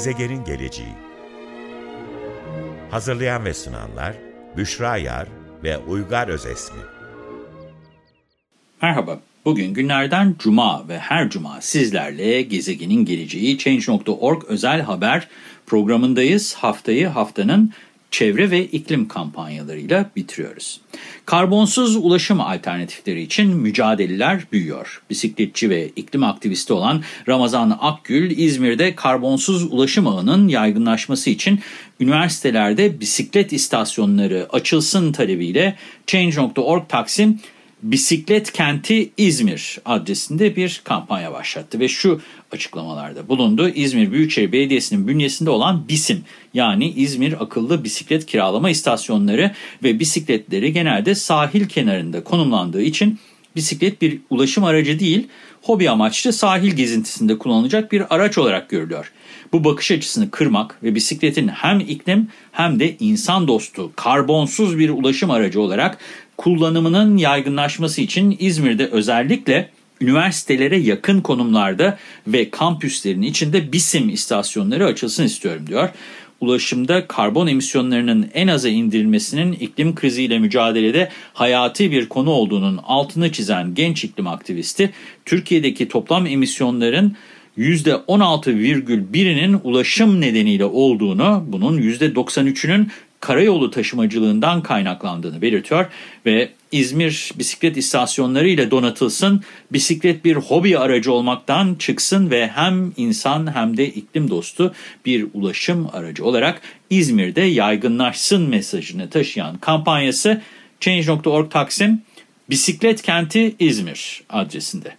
Gezegenin geleceği. Hazırlayan ve sunanlar Büşra Yar ve Uygar Özesmi. Merhaba. Bugün günlerden cuma ve her cuma sizlerle gezegenin geleceği Change.org özel haber programındayız. Haftayı haftanın çevre ve iklim kampanyalarıyla bitiriyoruz. Karbonsuz ulaşım alternatifleri için mücadeleler büyüyor. Bisikletçi ve iklim aktivisti olan Ramazan Akgül, İzmir'de karbonsuz ulaşım ağının yaygınlaşması için üniversitelerde bisiklet istasyonları açılsın talebiyle Change.org Taksim Bisiklet Kenti İzmir adresinde bir kampanya başlattı ve şu açıklamalarda bulundu. İzmir Büyükşehir Belediyesi'nin bünyesinde olan BİSİM yani İzmir Akıllı Bisiklet Kiralama İstasyonları ve bisikletleri genelde sahil kenarında konumlandığı için bisiklet bir ulaşım aracı değil, hobi amaçlı sahil gezintisinde kullanılacak bir araç olarak görülüyor. Bu bakış açısını kırmak ve bisikletin hem iklim hem de insan dostu, karbonsuz bir ulaşım aracı olarak kullanımının yaygınlaşması için İzmir'de özellikle üniversitelere yakın konumlarda ve kampüslerin içinde BİSİM istasyonları açılsın istiyorum diyor. Ulaşımda karbon emisyonlarının en aza indirilmesinin iklim kriziyle mücadelede hayati bir konu olduğunun altını çizen genç iklim aktivisti, Türkiye'deki toplam emisyonların %16,1'inin ulaşım nedeniyle olduğunu, bunun %93'ünün karayolu taşımacılığından kaynaklandığını belirtiyor ve İzmir bisiklet istasyonları ile donatılsın, bisiklet bir hobi aracı olmaktan çıksın ve hem insan hem de iklim dostu bir ulaşım aracı olarak İzmir'de yaygınlaşsın mesajını taşıyan kampanyası Change.org Taksim Bisiklet Kenti İzmir adresinde.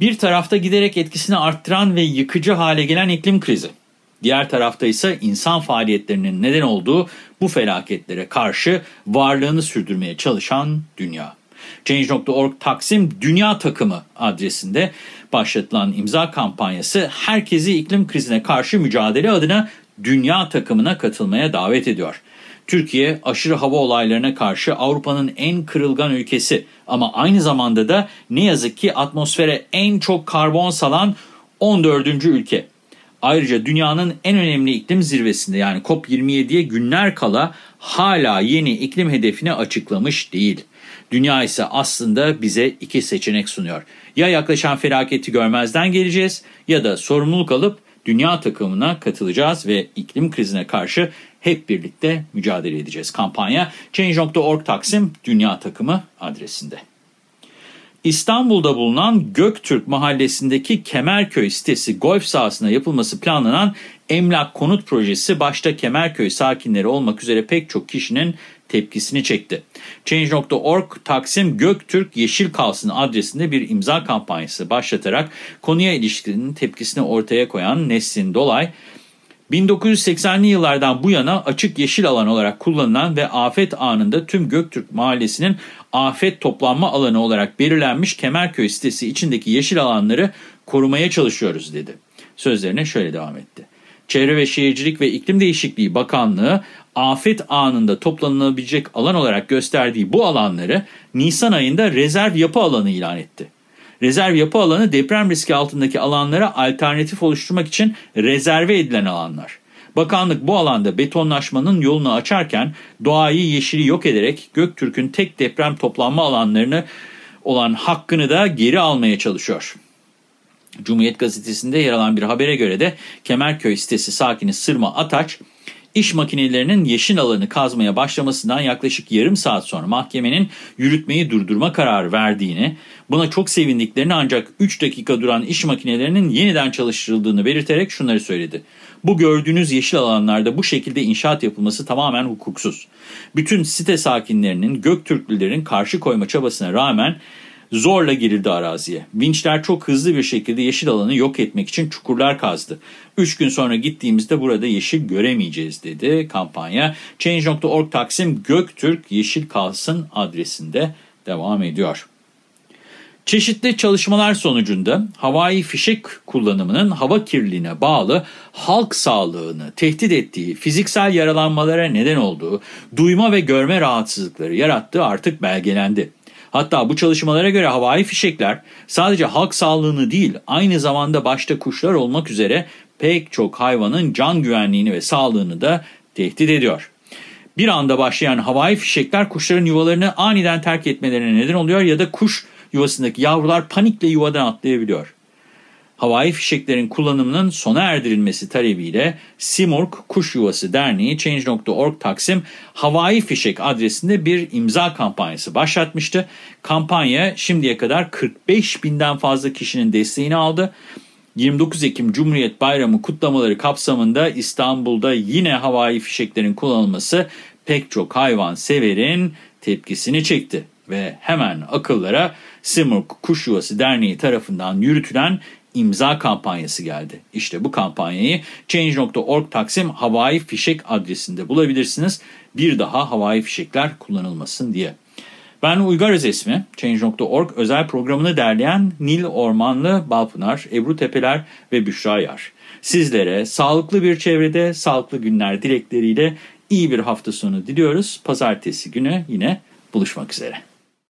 Bir tarafta giderek etkisini arttıran ve yıkıcı hale gelen iklim krizi. Diğer tarafta ise insan faaliyetlerinin neden olduğu bu felaketlere karşı varlığını sürdürmeye çalışan dünya. Change.org Taksim Dünya Takımı adresinde başlatılan imza kampanyası herkesi iklim krizine karşı mücadele adına Dünya Takımına katılmaya davet ediyor. Türkiye aşırı hava olaylarına karşı Avrupa'nın en kırılgan ülkesi ama aynı zamanda da ne yazık ki atmosfere en çok karbon salan 14. ülke. Ayrıca dünyanın en önemli iklim zirvesinde yani COP27'ye günler kala hala yeni iklim hedefini açıklamış değil. Dünya ise aslında bize iki seçenek sunuyor. Ya yaklaşan felaketi görmezden geleceğiz ya da sorumluluk alıp dünya takımına katılacağız ve iklim krizine karşı hep birlikte mücadele edeceğiz. Kampanya Change.org Taksim Dünya Takımı adresinde. İstanbul'da bulunan Göktürk mahallesindeki Kemerköy sitesi golf sahasına yapılması planlanan emlak konut projesi başta Kemerköy sakinleri olmak üzere pek çok kişinin tepkisini çekti. Change.org Taksim Göktürk Yeşil Kalsın adresinde bir imza kampanyası başlatarak konuya ilişkin tepkisini ortaya koyan Neslin Dolay, 1980'li yıllardan bu yana açık yeşil alan olarak kullanılan ve afet anında tüm Göktürk Mahallesi'nin afet toplanma alanı olarak belirlenmiş Kemerköy sitesi içindeki yeşil alanları korumaya çalışıyoruz dedi. Sözlerine şöyle devam etti. Çevre ve Şehircilik ve İklim Değişikliği Bakanlığı afet anında toplanılabilecek alan olarak gösterdiği bu alanları Nisan ayında rezerv yapı alanı ilan etti. Rezerv yapı alanı deprem riski altındaki alanlara alternatif oluşturmak için rezerve edilen alanlar. Bakanlık bu alanda betonlaşmanın yolunu açarken doğayı yeşili yok ederek Göktürk'ün tek deprem toplanma alanlarını olan hakkını da geri almaya çalışıyor. Cumhuriyet Gazetesi'nde yer alan bir habere göre de Kemerköy sitesi sakini Sırma Ataç, İş makinelerinin yeşil alanı kazmaya başlamasından yaklaşık yarım saat sonra mahkemenin yürütmeyi durdurma kararı verdiğini, buna çok sevindiklerini ancak 3 dakika duran iş makinelerinin yeniden çalıştırıldığını belirterek şunları söyledi. Bu gördüğünüz yeşil alanlarda bu şekilde inşaat yapılması tamamen hukuksuz. Bütün site sakinlerinin Göktürklülerin karşı koyma çabasına rağmen Zorla girildi araziye. Vinçler çok hızlı bir şekilde yeşil alanı yok etmek için çukurlar kazdı. Üç gün sonra gittiğimizde burada yeşil göremeyeceğiz dedi kampanya. Change.org Taksim Göktürk Yeşil Kalsın adresinde devam ediyor. Çeşitli çalışmalar sonucunda havai fişek kullanımının hava kirliliğine bağlı halk sağlığını tehdit ettiği, fiziksel yaralanmalara neden olduğu, duyma ve görme rahatsızlıkları yarattığı artık belgelendi. Hatta bu çalışmalara göre havai fişekler sadece halk sağlığını değil aynı zamanda başta kuşlar olmak üzere pek çok hayvanın can güvenliğini ve sağlığını da tehdit ediyor. Bir anda başlayan havai fişekler kuşların yuvalarını aniden terk etmelerine neden oluyor ya da kuş yuvasındaki yavrular panikle yuvadan atlayabiliyor. Havai fişeklerin kullanımının sona erdirilmesi talebiyle Simurg Kuş Yuvası Derneği Change.org Taksim Havai Fişek adresinde bir imza kampanyası başlatmıştı. Kampanya şimdiye kadar 45 binden fazla kişinin desteğini aldı. 29 Ekim Cumhuriyet Bayramı kutlamaları kapsamında İstanbul'da yine havai fişeklerin kullanılması pek çok hayvan severin tepkisini çekti. Ve hemen akıllara Simurg Kuş Yuvası Derneği tarafından yürütülen imza kampanyası geldi. İşte bu kampanyayı Change.org Taksim Havai Fişek adresinde bulabilirsiniz. Bir daha havai fişekler kullanılmasın diye. Ben Uygar Özesmi, Change.org özel programını derleyen Nil Ormanlı Balpınar, Ebru Tepeler ve Büşra Yar. Sizlere sağlıklı bir çevrede, sağlıklı günler dilekleriyle iyi bir hafta sonu diliyoruz. Pazartesi günü yine buluşmak üzere.